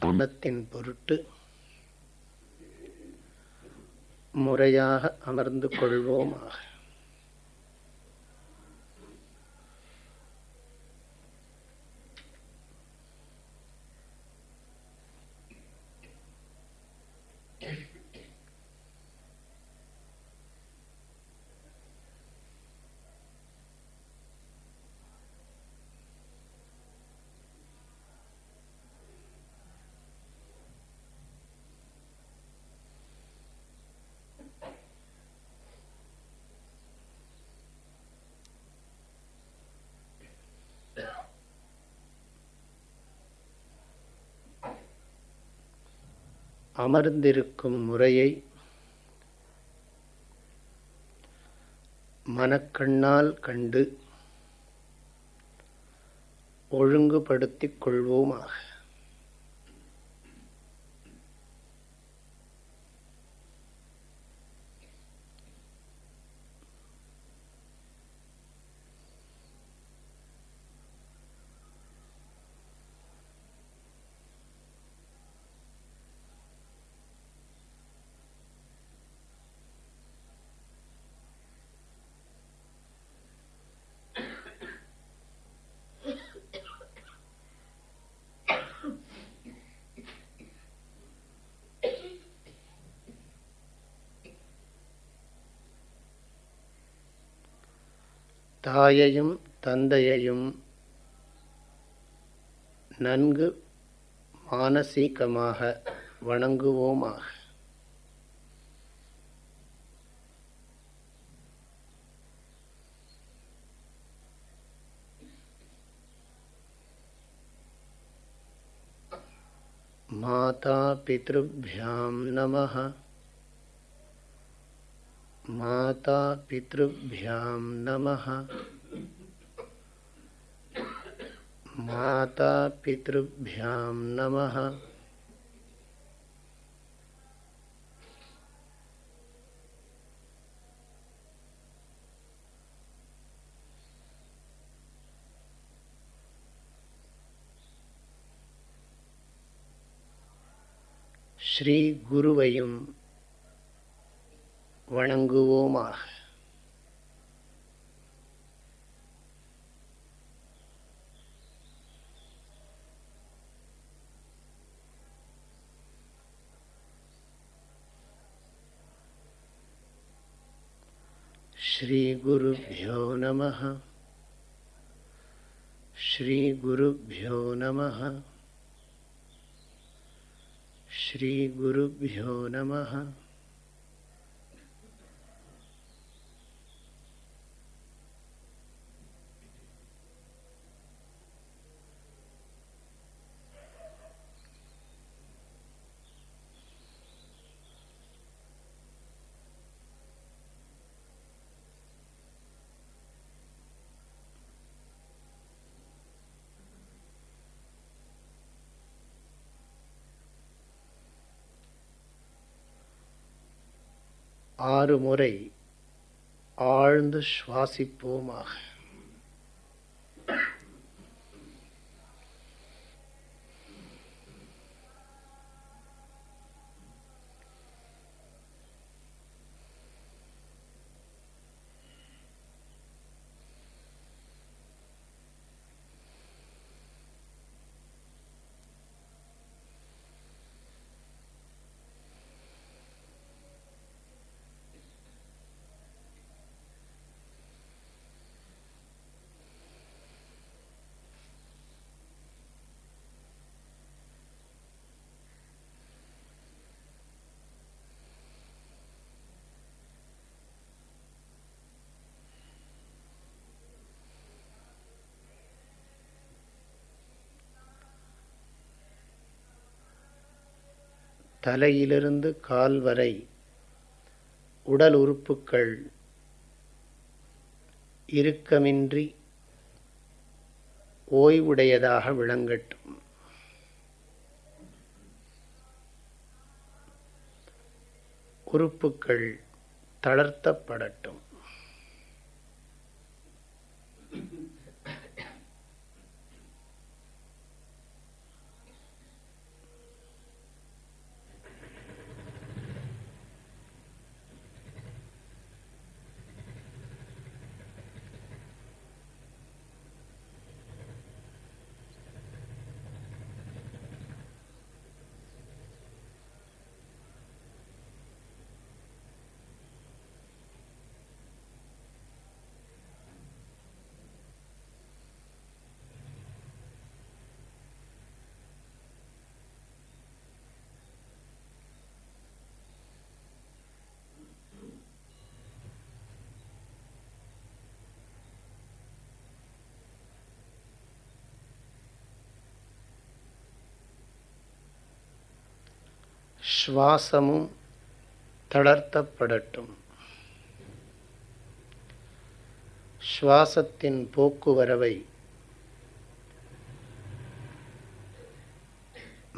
குணத்தின் பொருட்டு முறையாக அமர்ந்து கொள்வோமாக. அமர்ந்திருக்கும் முறையை மனக்கண்ணால் கண்டு ஒழுங்குபடுத்திக் கொள்வோமாக. தாயையும் தந்தையையும் நன்கு மானசீகமாக வணங்குவோமாக. माता पितृभ्यां नमः माता पितृभ्यां नमः मातापितृभ्यां नमः ஸ்ரீகுருவையும் வணங்குவோமாக श्रीगुरुभ्यो नमः। श्रीगुरुभ्यो नमः। श्रीगुरुभ्यो नमः। ஆறு முறை ஆழ்ந்து சுவாசிப்போமாக. தலையிலிருந்து கால் வரை உடல் உறுப்புக்கள் இறுக்கமின்றி ஓய்வுடையதாக விளங்கட்டும். உறுப்புக்கள் தளர்த்தப்படட்டும். சுவாசமும் தளர்த்தப்படட்டும். சுவாசத்தின் போக்குவரவை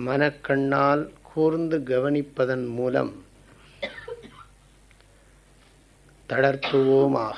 மனக்கண்ணால் கூர்ந்து கவனிப்பதன் மூலம் தளர்த்துவோமாக.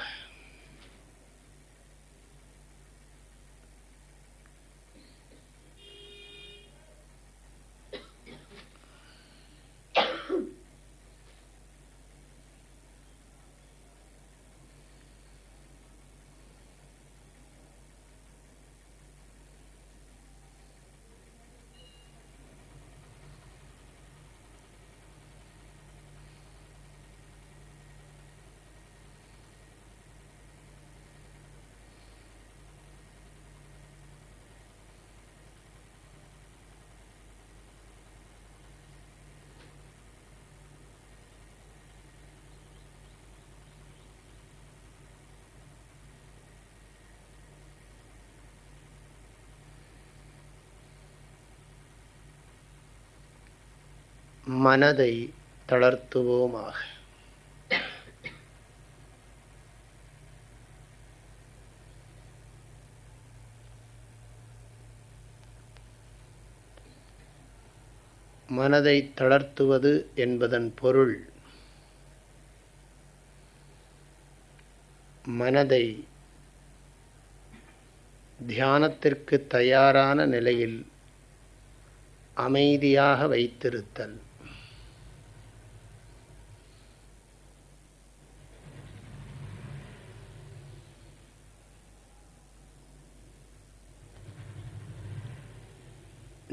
மனதை தளர்த்துவோமாக. மனதை தளர்த்துவது என்பதன் பொருள் மனதை தியானத்திற்கு தயாரான நிலையில் அமைதியாக வைத்திருத்தல்.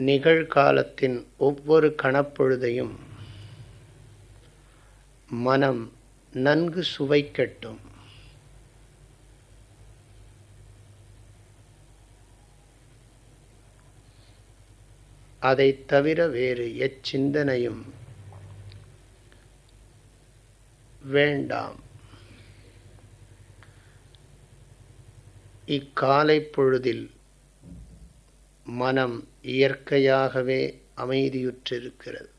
நிகழ்காலத்தின் ஒவ்வொரு கணப்பொழுதையும் மனம் நன்கு சுவைக்கட்டும். அதைத் தவிர வேறு எச்சிந்தனையும் வேண்டாம். இக்காலை பொழுதில் மனம் இயற்கையாகவே அமைதியுற்றிருக்கிறது.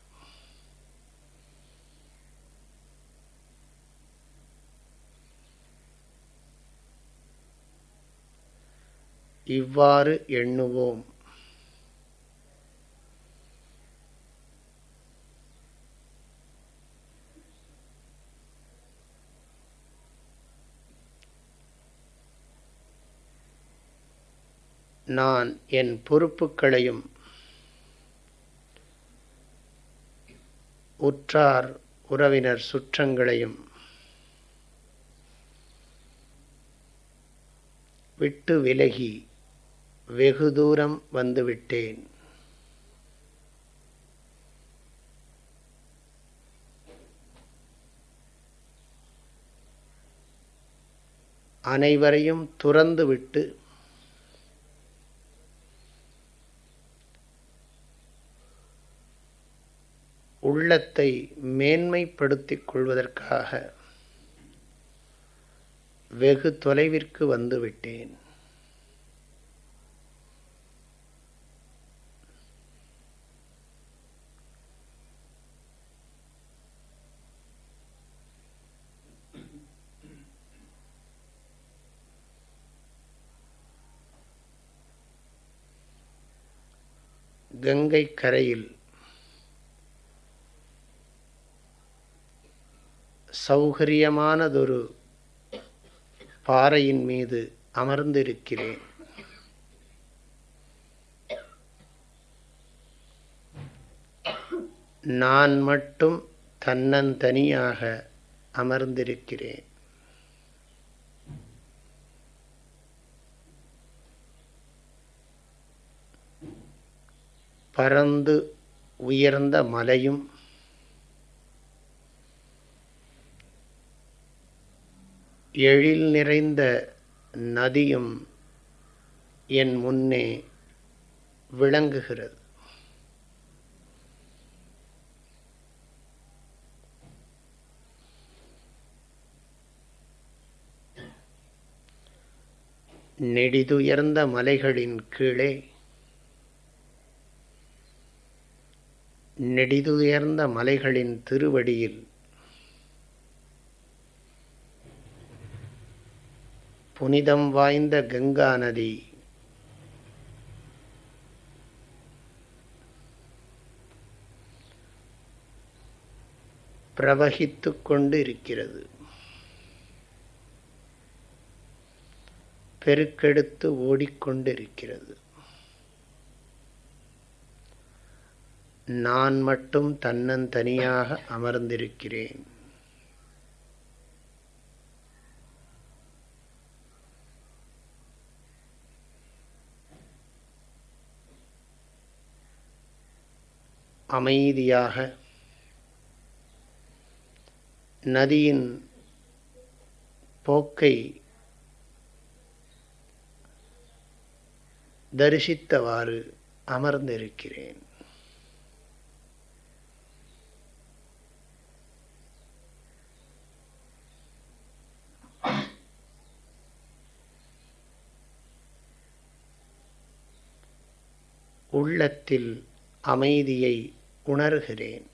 இவ்வாறு எண்ணுவோம். நான் என் பொறுப்புகளையும் உற்றார் உறவினர் சுற்றங்களையும் விட்டு விலகி வெகு தூரம் வந்துவிட்டேன். அனைவரையும் துறந்துவிட்டு உள்ளத்தை மேன்மைப்படுத்திக் கொள்வதற்காக வெகு தொலைவிற்கு வந்துவிட்டேன். கங்கை கரையில் சௌகரியமானதொரு பாறையின் மீது அமர்ந்திருக்கிறேன். நான் மட்டும் தன்னந்தனியாக அமர்ந்திருக்கிறேன். பரந்து உயர்ந்த மலையும் எழில் நிறைந்த நதியும் என் முன்னே விளங்குகிறது. நெடிதுயர்ந்த மலைகளின் கீழே நெடிதுயர்ந்த மலைகளின் திருவடியில் புனிதம் வாய்ந்த கங்கா நதி. பிரவகித்து கொண்டு இருக்கிறது பெருக்கெடுத்து ஓடிக்கொண்டிருக்கிறது. நான் மட்டும் தன்னந்தனியாக அமர்ந்திருக்கிறேன். அமைதியாக நதியின் போக்கை தரிசித்தவாறு அமர்ந்திருக்கிறேன். உள்ளத்தில் அமைதியை உணர்கிறேன்.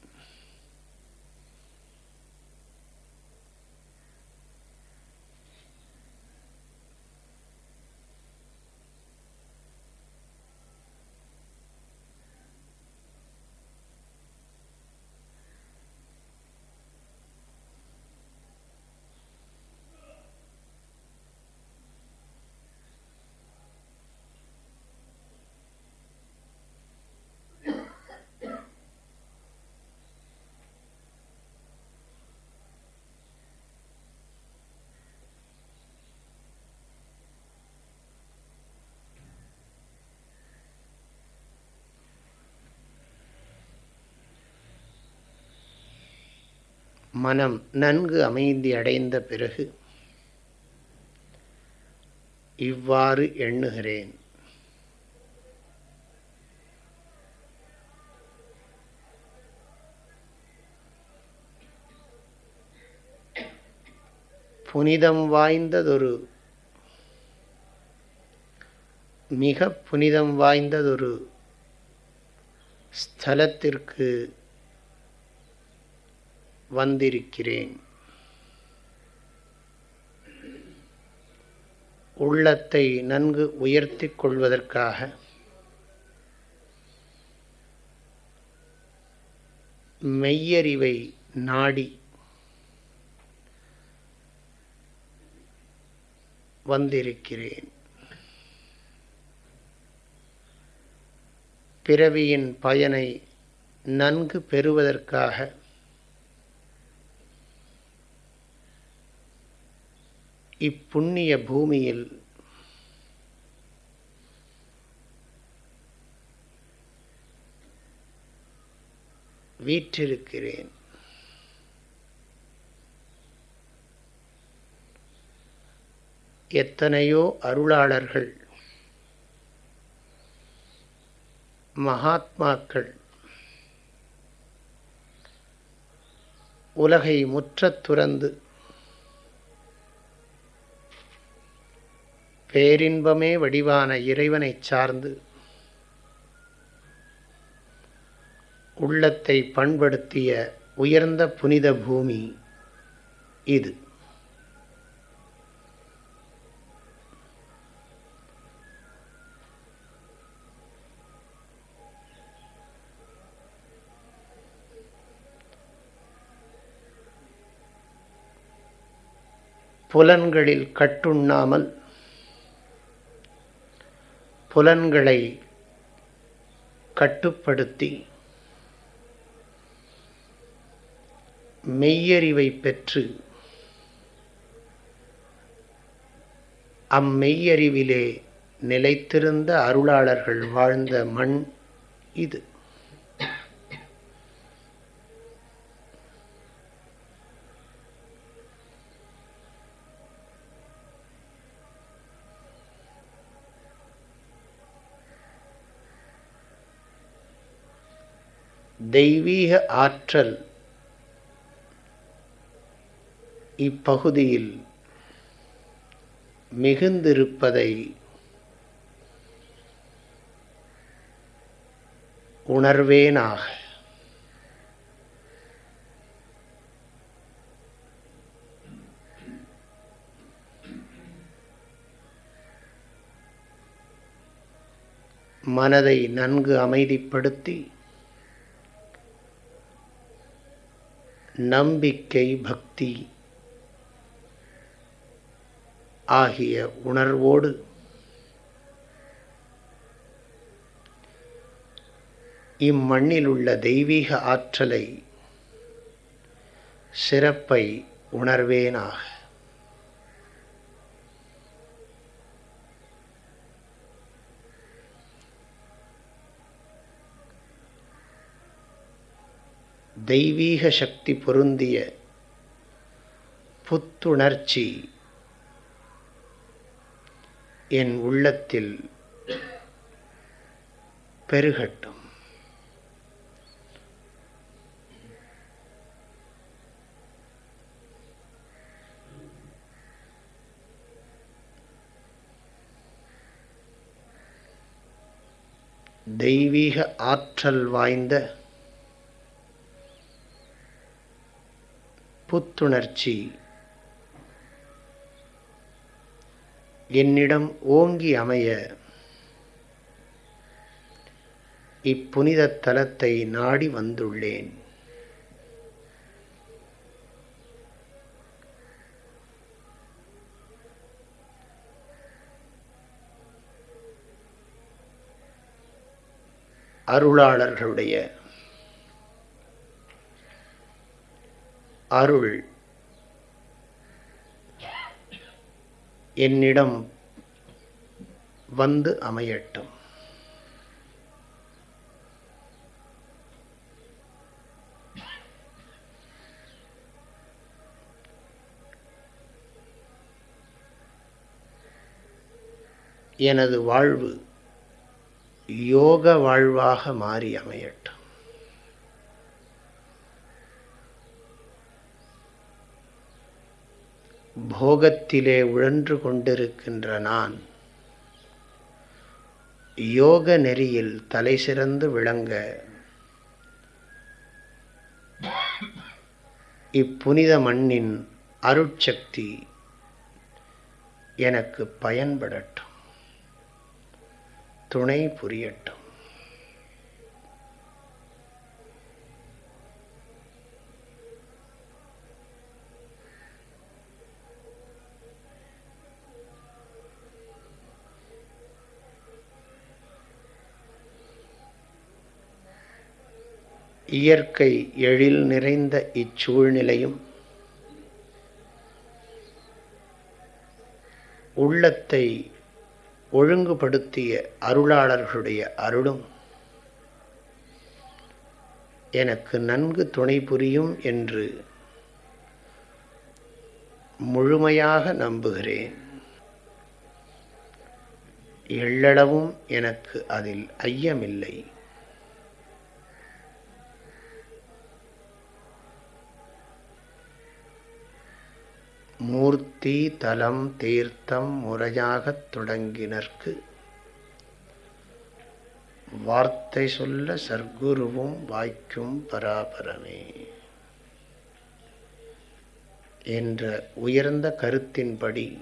மனம் நன்கு அமைதி அடைந்த பிறகு இவ்வாறு எண்ணுகிறேன். புனிதம் வாய்ந்ததொரு மிக புனிதம் வாய்ந்ததொரு ஸ்தலத்திற்கு வந்திருக்கிறேன். உள்ளத்தை நன்கு உயர்த்தி கொள்வதற்காக மெய்யறிவை நாடி வந்திருக்கிறேன். பிறவியின் பயனை நன்கு பெறுவதற்காக இப்புண்ணிய பூமியில் வீற்றிருக்கிறேன். எத்தனையோ அருளாளர்கள் மகாத்மாக்கள் உலகை முற்றத் துறந்து பேரின்பமே வடிவான இறைவனை சார்ந்து உள்ளத்தை பண்படுத்திய உயர்ந்த புனித பூமி இது. புலன்களில் கட்டுண்ணாமல் புலன்களை கட்டுப்படுத்தி மெய்யறிவை பெற்று அம்மெய்யறிவிலே நிலைத்திருந்த அருளாளர்கள் வாழ்ந்த மண் இது. தெய்வீக ஆற்றல் இப்பகுதியில் மிகுந்திருப்பதை உணர்வேனாக. மனதை நன்கு அமைதிப்படுத்தி நம்பிக்கை பக்தி ஆகிய உணர்வோடு இம்மண்ணில் உள்ள தெய்வீக ஆற்றலை சிறப்பை உணர்வேனாக. தெய்வீக சக்தி பொருந்திய புத்துணர்ச்சி என் உள்ளத்தில் பெருகட்டும். தெய்வீக ஆற்றல் வாய்ந்த புத்துணர்ச்சி. என்னிடம் ஓங்கி அமைய இப்புனித தலத்தை நாடி வந்துள்ளேன். அருளாளர்களுடைய அருள். என்னிடம் வந்து அமையட்டும். எனது வாழ்வு யோக வாழ்வாக மாறி அமையட்டும். போகத்திலே உழன்று கொண்டிருக்கின்ற நான் யோக நெறியில் தலை சிறந்து விளங்க இப்புனித மண்ணின் அருட்சக்தி எனக்கு பயன்படட்டும் துணை புரியட்டும். இயற்கை எழில் நிறைந்த இச்சூழ்நிலையும் உள்ளத்தை ஒழுங்குபடுத்திய அருளாளர்களுடைய அருளும் எனக்கு நன்கு துணை புரியும் என்று முழுமையாக நம்புகிறேன். எள்ளளவும் எனக்கு அதில் ஐயமில்லை. மூர்த்தி தலம் தீர்த்தம் முறையாகத் தொடங்கினர்க்கு. வார்த்தை சொல்ல சர்க்குருவும் வாய்க்கும் பராபரமே. என்ற உயர்ந்த கருத்தின்படி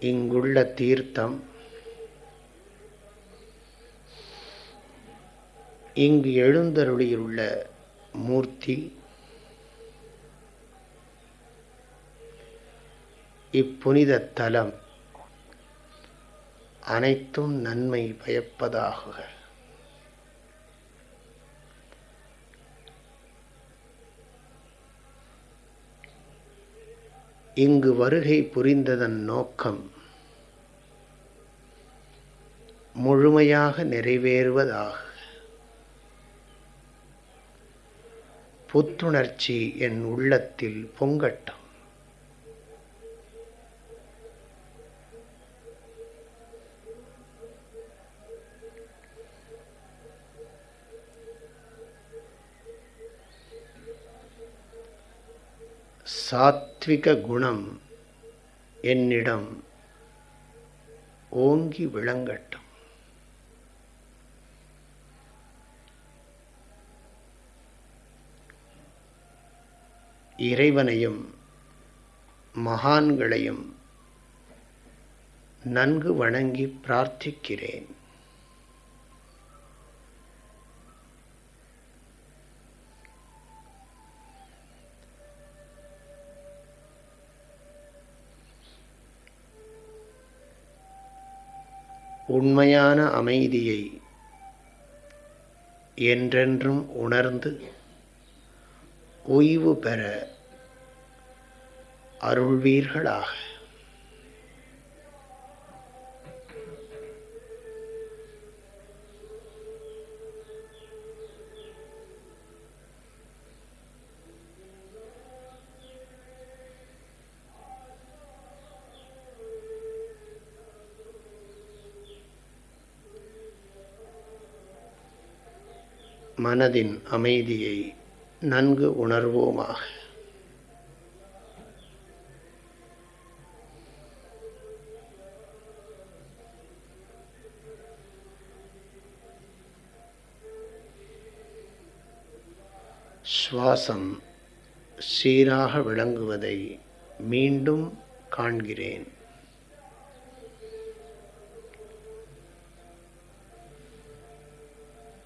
இங்குள்ள தீர்த்தம் இங்கு எழுந்தருளியுள்ள மூர்த்தி இப்புனித தலம். அனைத்தும் நன்மை பயப்பதாகுக. இங்கு வருகை புரிந்ததன் நோக்கம் முழுமையாக நிறைவேறுவதாக. புத்துணர்ச்சி என் உள்ளத்தில் பொங்கட்டம். சாத்விக குணம் என்னிடம் ஓங்கி விளங்கட்டும். இறைவனையும் மகான்களையும் நன்கு வணங்கி பிரார்த்திக்கிறேன். உண்மையான அமைதியை என்றென்றும் உணர்ந்து ஓய்வு பெற அருள்வீர்களாக. மனதின் அமைதியை நன்கு உணர்வோமாக. சுவாசம் சீராக விளங்குவதை மீண்டும் காண்கிறேன்.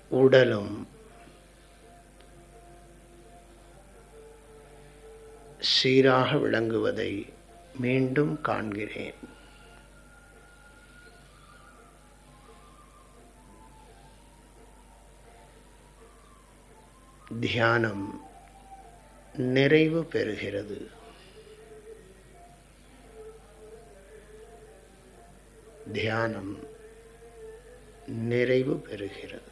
உடலும் சீராக விளங்குவதை மீண்டும் காண்கிறேன். தியானம் நிறைவு பெறுகிறது. தியானம் நிறைவு பெறுகிறது.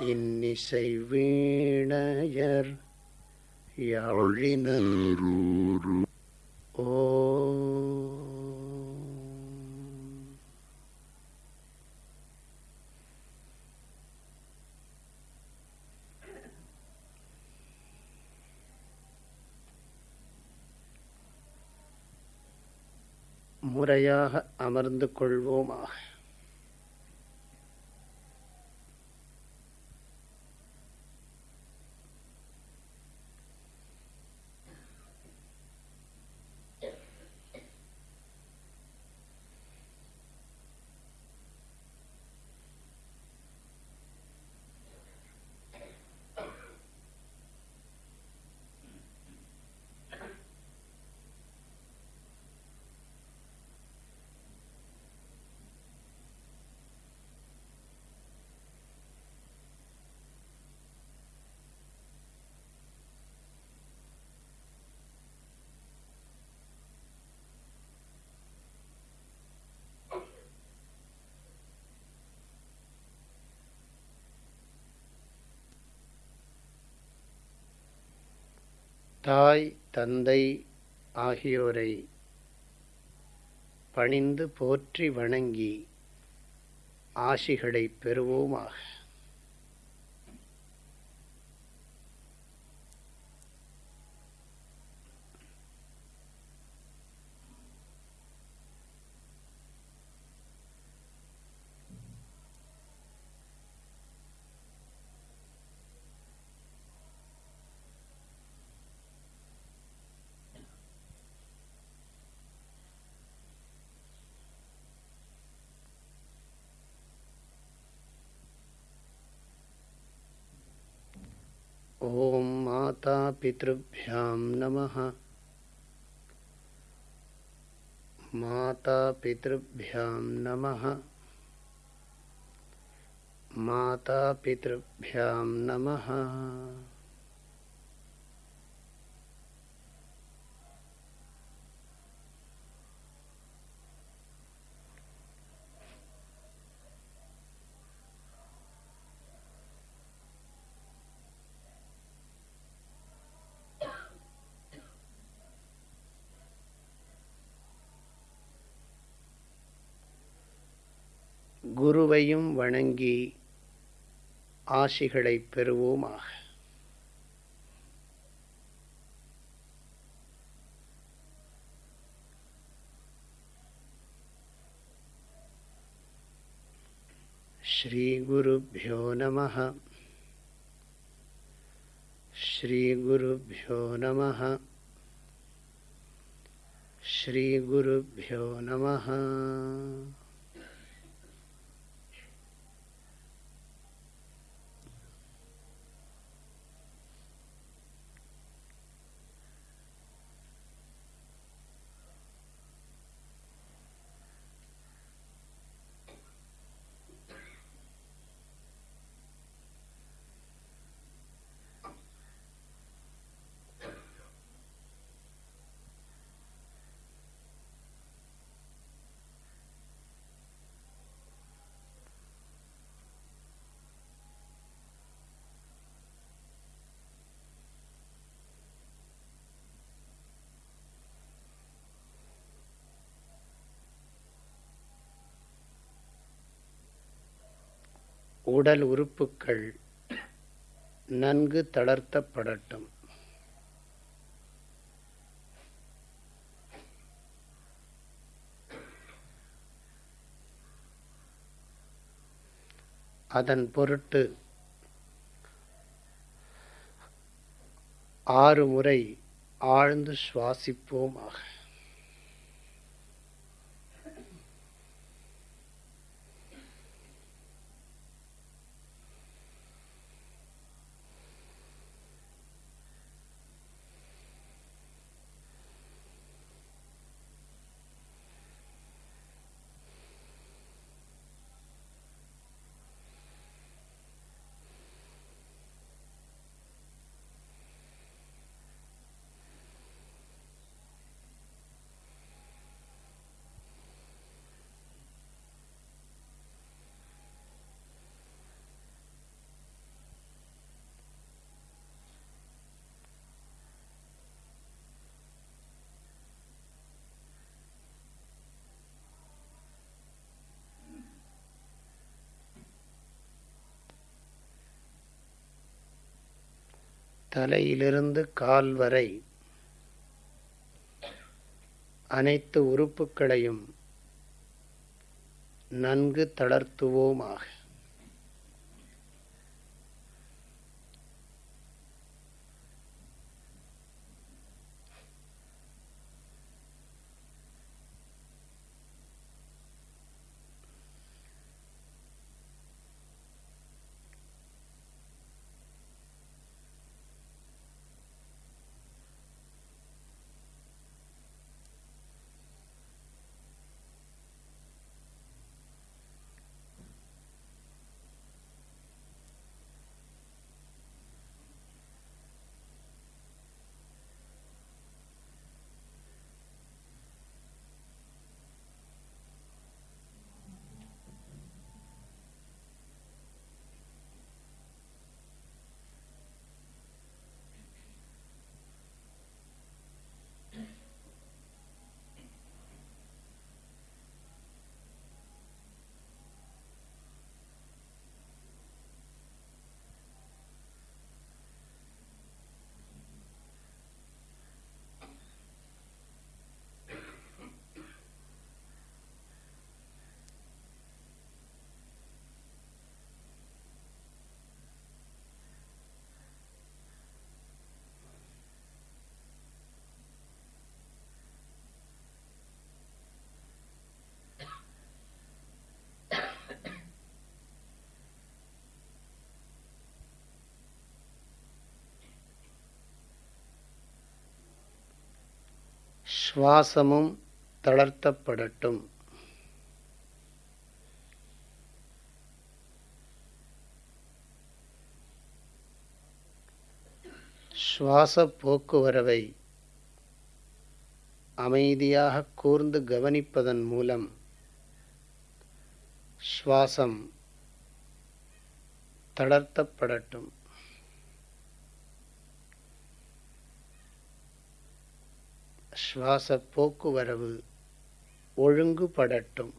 இன்னிசை வீணையர் யாழினூரு ஓ. முறையாக அமர்ந்து கொள்வோமாக. தாய் தந்தை ஆகியோரை பணிந்து போற்றி வணங்கி ஆசிகளை பெறுவோமாக. ॐ मातापितृभ्यां नमः। मातापितृभ्यां नमः। मातापितृभ्यां नमः குருவையும் வணங்கி ஆசிகளை பெறுவோமாக श्रीगुरुभ्यो नमः श्रीगुरुभ्यो नमः श्रीगुरुभ्यो नमः உடல் உறுப்புக்கள் நன்கு தளர்த்தப்படட்டும். அதன் பொருட்டு ஆறு முறை ஆழ்ந்து சுவாசிப்போமாக. தலையிலிருந்து கால் வரை அனைத்து உறுப்புகளையும் நன்கு தளர்த்துவோமாக. சுவாசமும் தளர்த்தப்படட்டும். சுவாச போக்குவரவை அமைதியாக கூர்ந்து கவனிப்பதன் மூலம் சுவாசம் தளர்த்தப்படட்டும். சுவாச போக்குவரவு ஒழுங்குபடட்டும்.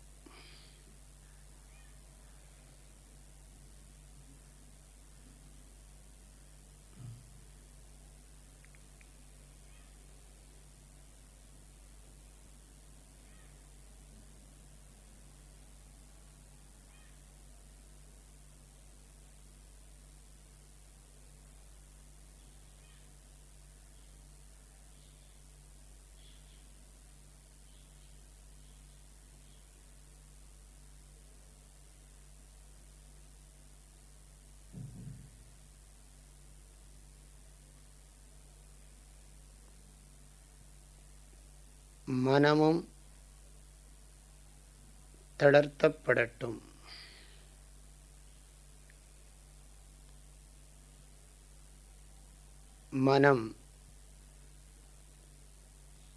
மனமும் தளர்த்தப்படட்டும். மனம்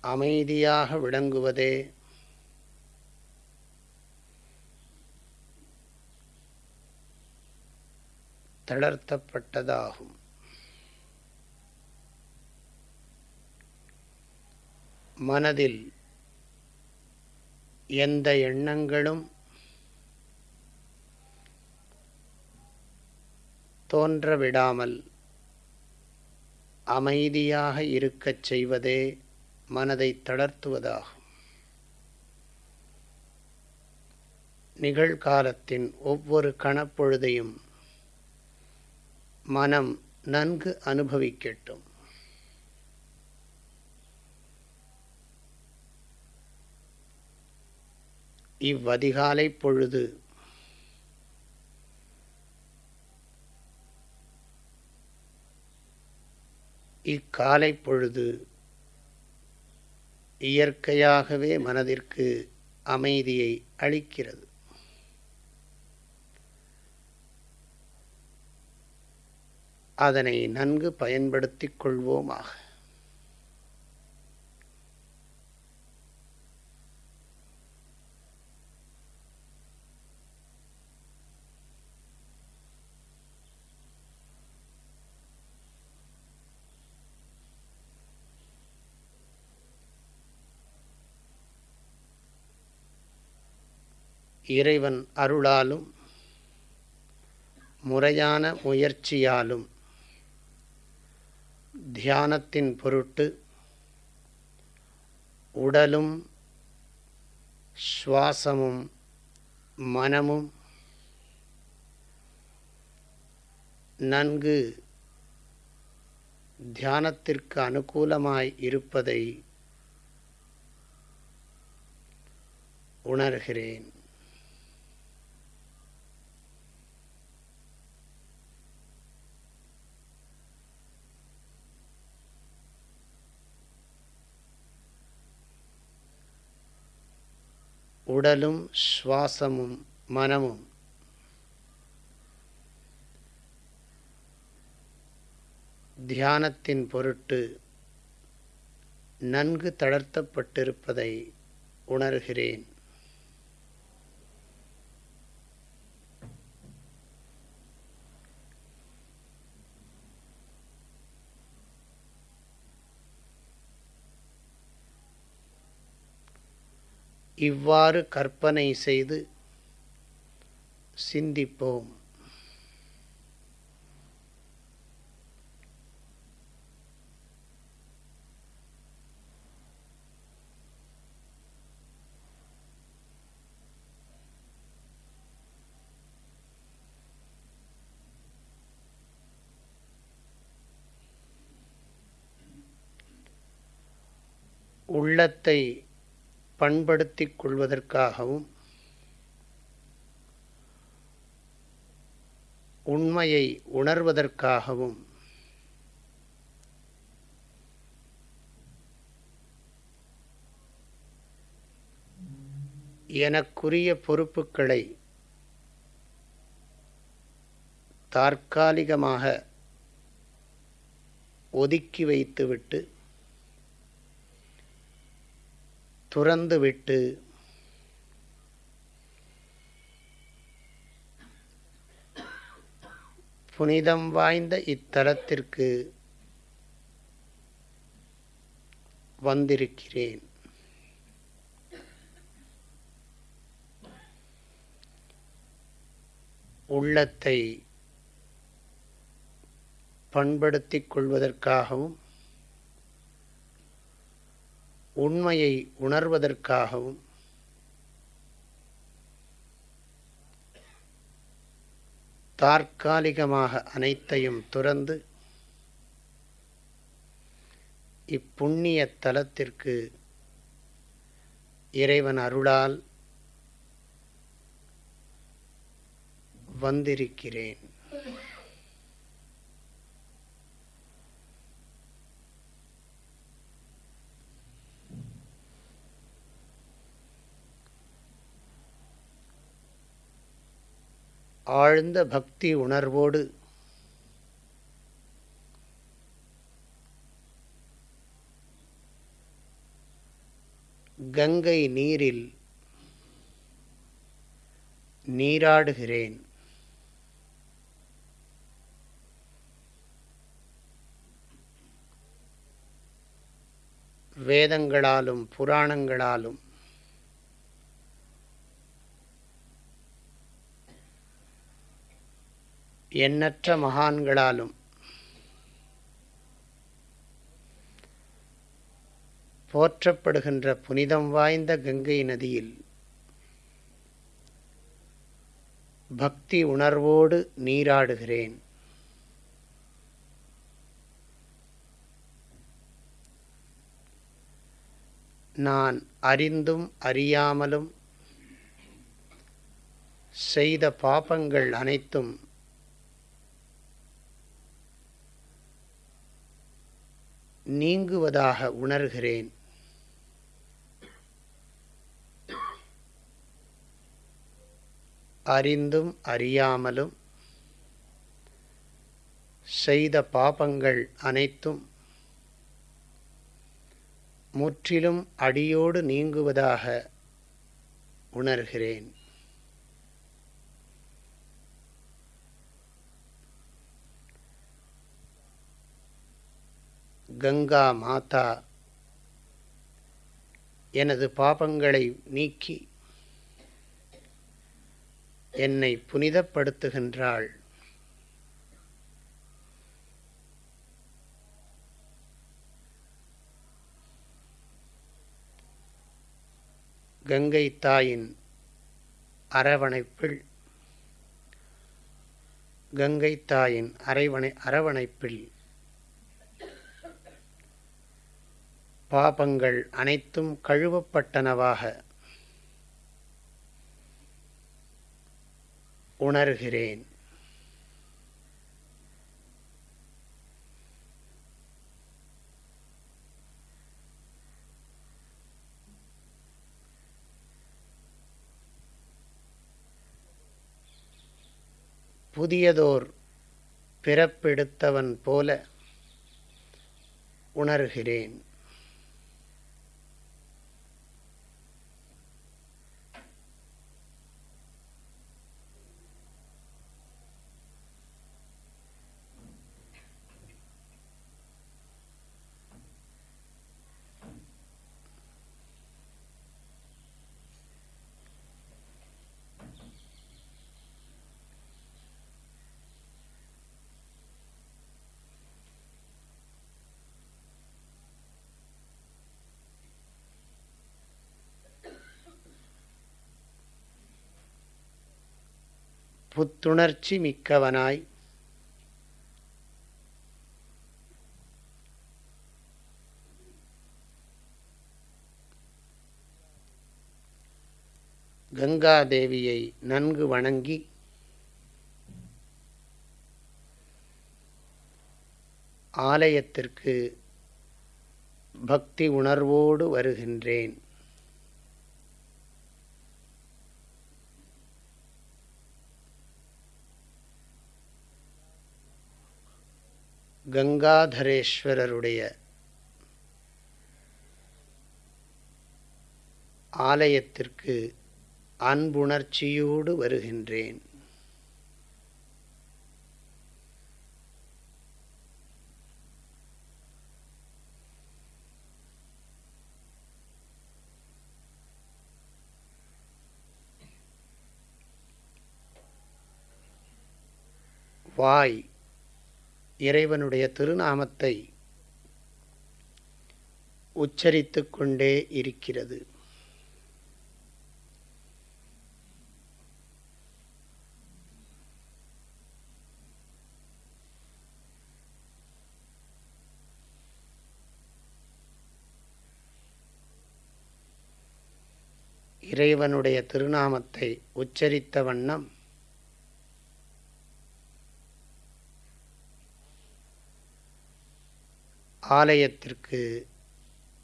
அமைதியாக விளங்குவதே தளர்த்தப்பட்டதாகும். மனதில் எந்த எண்ணங்களும் தோன்றவிடாமல் அமைதியாக இருக்கச் செய்வதே மனதை தளர்த்துவதாகும். நிகழ்காலத்தின் ஒவ்வொரு கணப்பொழுதையும் மனம் நன்கு அனுபவிக்கட்டும். இவ்வதிகாலை பொழுது. இக்காலை பொழுது இயற்கையாகவே மனதிற்கு அமைதியை அளிக்கிறது. அதனை நன்கு பயன்படுத்திக் கொள்வோமாக. இறைவன் அருளாலும் முறையான முயற்சியாலும் தியானத்தின் பொருட்டு உடலும் சுவாசமும் மனமும் நன்கு தியானத்திற்கு அனுகூலமாய் இருப்பதை உணர்கிறேன். உடலும் சுவாசமும் மனமும். தியானத்தின் பொருட்டு நன்கு தளர்த்தப்பட்டிருப்பதை உணர்கிறேன். இவ்வாறு கற்பனை செய்து சிந்திப்போம். உள்ளத்தை பண்படுத்திக் கொள்வதற்காகவும் உண்மையை உணர்வதற்காகவும் எனக்குரிய பொறுப்புகளை தற்காலிகமாக ஒதுக்கி வைத்துவிட்டு துறந்துவிட்டு. புனிதம் வாய்ந்த இத்தலத்திற்கு வந்திருக்கிறேன். உள்ளத்தை பண்படுத்திக் கொள்வதற்காகவும் உண்மையை உணர்வதற்காகவும் தற்காலிகமாக அனைத்தையும் துறந்து இப்புண்ணிய தலத்திற்கு இறைவன் அருளால் வந்திருக்கிறேன். ஆழ்ந்த பக்தி உணர்வோடு கங்கை நீரில் நீராடுகிறேன். வேதங்களாலும் புராணங்களாலும் எண்ணற்ற மகான்களாலும். போற்றப்படுகின்ற புனிதம் வாய்ந்த கங்கை நதியில் பக்தி உணர்வோடு நீராடுகிறேன். நான் அறிந்தும் அறியாமலும் செய்த பாபங்கள் அனைத்தும் நீங்குவதாக உணர்கிறேன். அறிந்தும் அறியாமலும் செய்த பாபங்கள் அனைத்தும் முற்றிலும் அடியோடு நீங்குவதாக உணர்கிறேன். கங்கா மாதா எனது பாபங்களை நீக்கி என்னை புனிதப்படுத்துகின்றாள். கங்கை தாயின் அரவணைப்பில் கங்கை தாயின் அரவணை அரவணைப்பில் பாபங்கள் அனைத்தும் கழுவப்பட்டனவாக உணர்கிறேன். புதியதோர் பிறப்பெடுத்தவன் போல உணர்கிறேன். புத்துணர்ச்சி மிக்கவனாய். கங்காதேவியை நன்கு வணங்கி ஆலயத்திற்கு பக்தி உணர்வோடு வருகின்றேன். கங்காதரேஸ்வரருடைய ஆலயத்திற்கு அன்புணர்ச்சியோடு வருகின்றேன். வாய் இறைவனுடைய திருநாமத்தை உச்சரித்து கொண்டே இருக்கிறது. இறைவனுடைய திருநாமத்தை உச்சரித்த வண்ணம் ஆலயத்திற்கு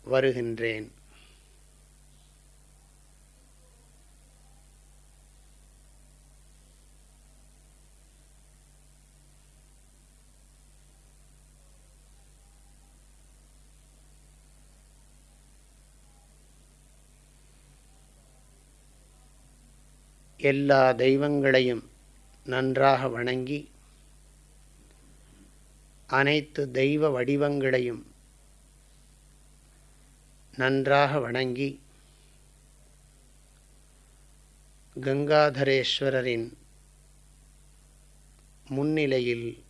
வருகின்றேன். எல்லா தெய்வங்களையும் நன்றாக வணங்கி அனைத்து தெய்வ வடிவங்களையும் நன்றாக வணங்கி கங்காதரேஸ்வரரின் முன்னிலையில்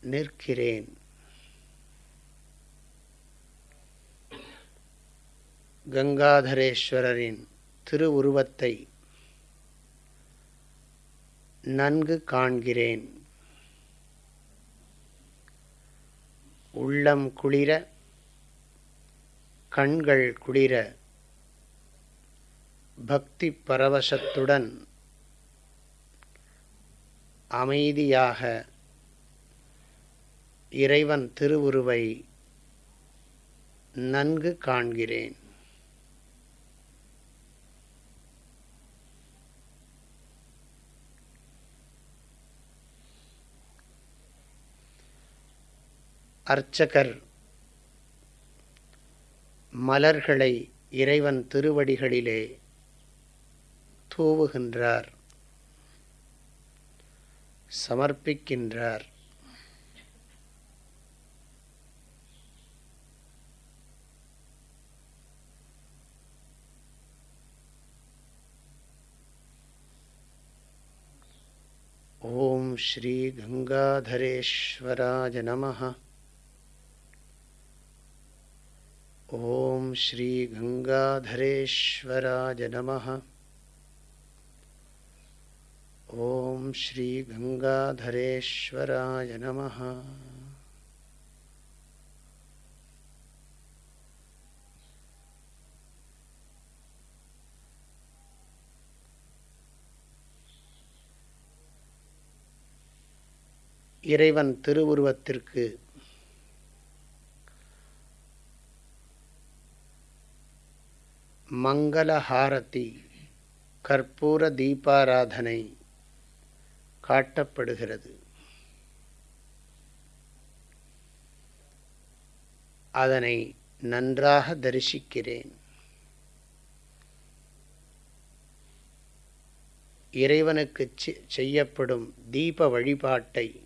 நிற்கிறேன். கங்காதரேஸ்வரரின் திருவுருவத்தை நன்கு காண்கிறேன். உள்ளம் குளிர கண்கள் குளிர பக்தி பரவசத்துடன் அமைதியாக இறைவன் திருவுருவை நன்கு காண்கிறேன். அர்ச்சகர் மலர்களை இறைவன் திருவடிகளிலே தூவுகின்றார் சமர்ப்பிக்கின்றார். ஓம் ஸ்ரீ கங்காதரேஸ்வராஜ நமः ॐ श्रीगङ्गाधरेश्वराय नमः ॐ श्रीगङ्गाधरेश्वराय नमः இறைவன் திருவுருவத்திற்கு மங்களஹாரதி கற்பூர தீபாராதனை காட்டப்படுகிறது. அதனை நன்றாக தரிசிக்கிறேன். இறைவனுக்கு செய்யப்படும் தீப வழிபாட்டை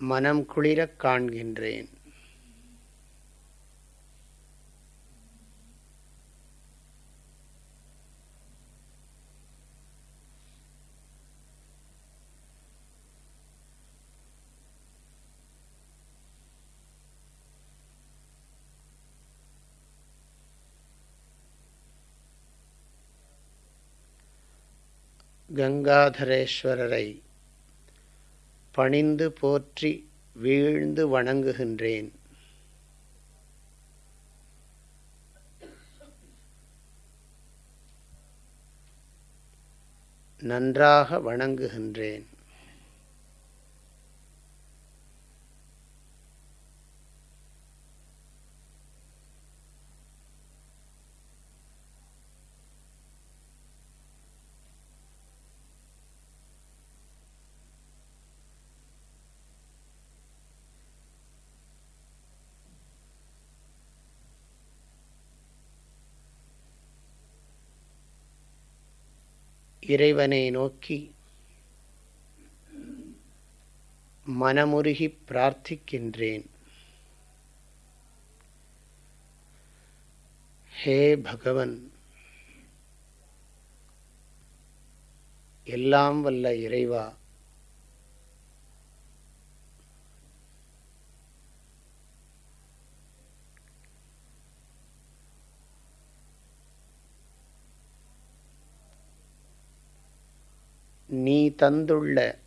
மனம் குளிரக் காண்கின்றேன். கங்காதரேஸ்வரரை பணிந்து போற்றி வீழ்ந்து வணங்குகின்றேன். நன்றாக வணங்குகின்றேன். இறைவனை நோக்கி மனமுருகி பிரார்த்திக்கின்றேன். ஹே பகவன் எல்லாம் வல்ல இறைவா நீ தந்துள்ள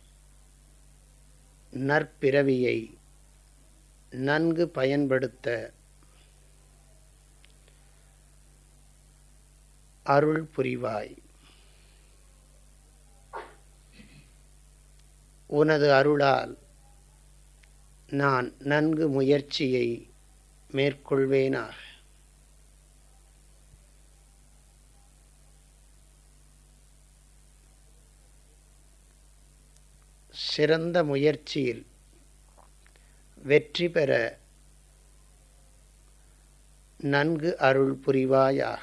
நற்பிறவியை நன்கு பயன்படுத்த அருள் புரிவாய். உனது அருளால் நான் நன்கு முயற்சியை மேற்கொள்வேனாக. சிறந்த முயற்சியில் வெற்றி பெற நன்கு அருள் புரிவாயாக.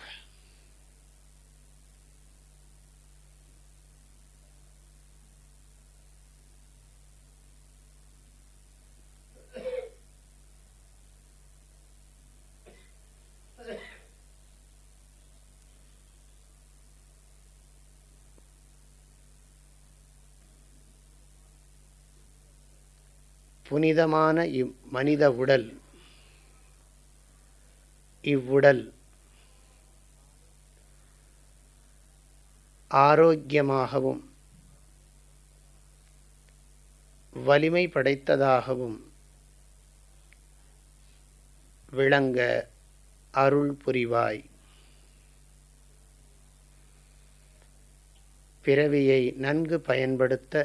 புனிதமான இம் மனித உடல். இவ்வுடல் ஆரோக்கியமாகவும் வலிமை படைத்ததாகவும் விளங்க அருள் புரிவாய். பிறவியை நன்கு பயன்படுத்த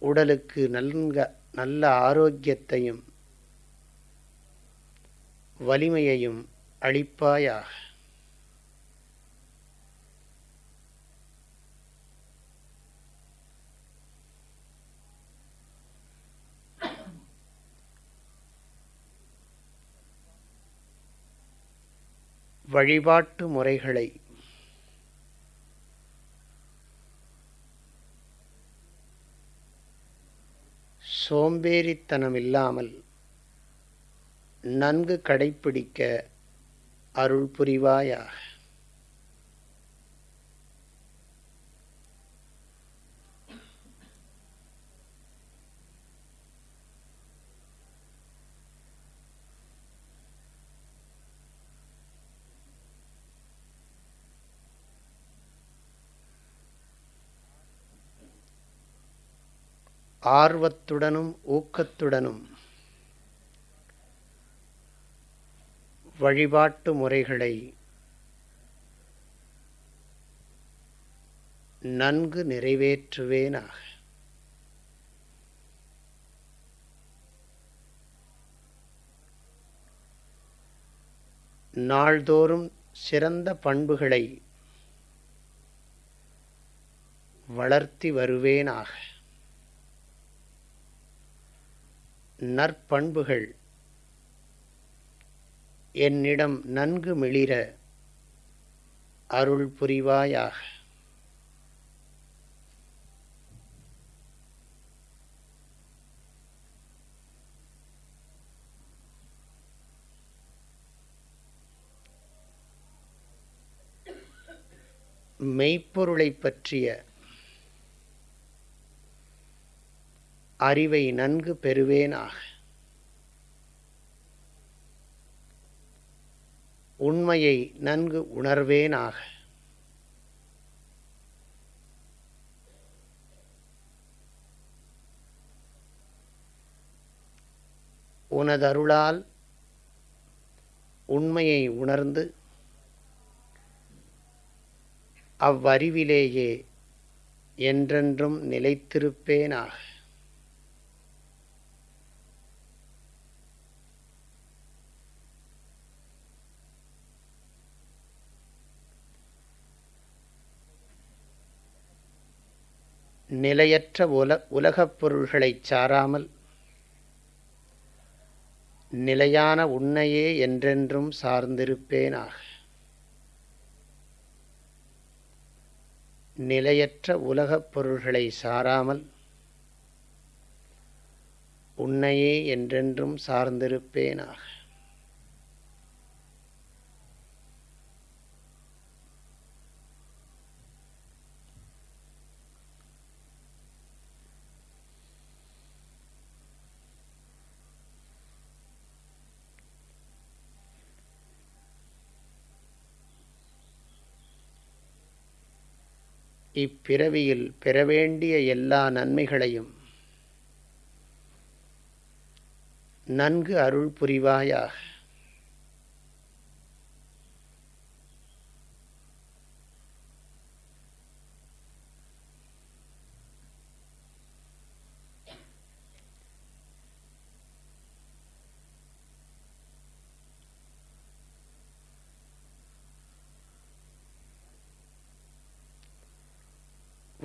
உடலுக்கு நல்க நல்ல ஆரோக்கியத்தையும் வலிமையையும் அளிப்பாயாக. வழிபாட்டு முறைகளை சோம்பேறித்தனம் இல்லாமல் நன்கு கடைப்பிடிக்க அருள் புரிவாயாக ஆர்வத்துடனும் ஊக்கத்துடனும் வழிபாட்டு முறைகளை நன்கு நிறைவேற்றுவேனாக. நாள்தோறும் சிறந்த பண்புகளை வளர்த்தி வருவேனாக. நற்பண்புகள். என்னிடம் நன்கு மிளிர அருள் புரிவாயாக. மெய்ப்பொருளைப் பற்றிய அறிவை நன்கு பெறுவேனாக. உண்மையை நன்கு உணர்வேனாக. உனதருளால் உண்மையை உணர்ந்து அவ்வறிவிலேயே என்றென்றும் நிலைத்திருப்பேனாக. நிலையற்ற உல உலகப் பொருள்களைச் சாராமல் நிலையான உன்னையே என்றென்றும் சார்ந்திருப்பேனாக. நிலையற்ற உலகப் பொருள்களை சாராமல் உன்னையே என்றென்றும் சார்ந்திருப்பேனாக. இப்பிறவியில் பெறவேண்டிய எல்லா நன்மைகளையும் நன்கு அருள் புரிவாயாக.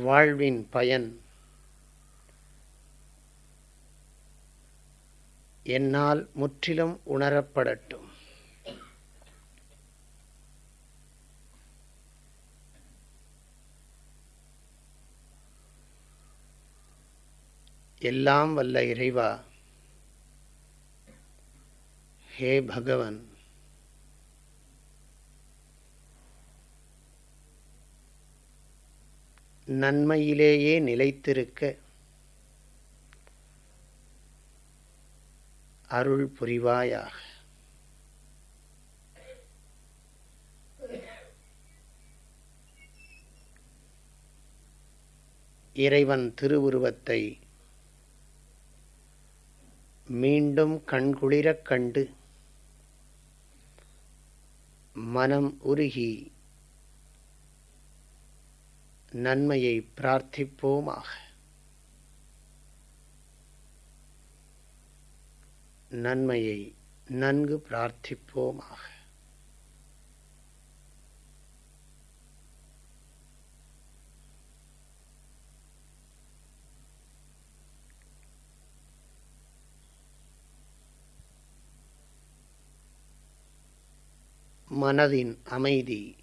வாழ்வின் பயன். என்னால் முற்றிலும் உணரப்படட்டும். எல்லாம் வல்ல இறைவா ஹே பகவன். நன்மையிலேயே நிலைத்திருக்க அருள் புரிவாயாக. இறைவன் திருவுருவத்தை மீண்டும் கண்குளிரக் கண்டு மனம் உருகி நன்மையை பிரார்த்திப்போமாக. நன்மையை நன்கு பிரார்த்திப்போமாக. மனதின் அமைதி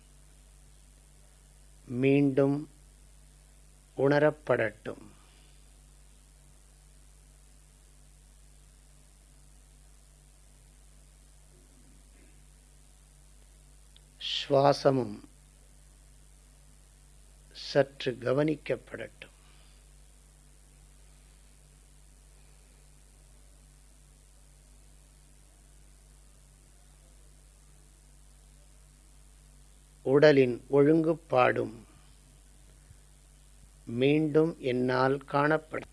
மீண்டும் உணரப்படட்டும். சுவாசமும் சற்று கவனிக்கப்படட்டும். உடலின் ஒழுங்குப்பாடும் மீண்டும் என்னால் காணப்படும்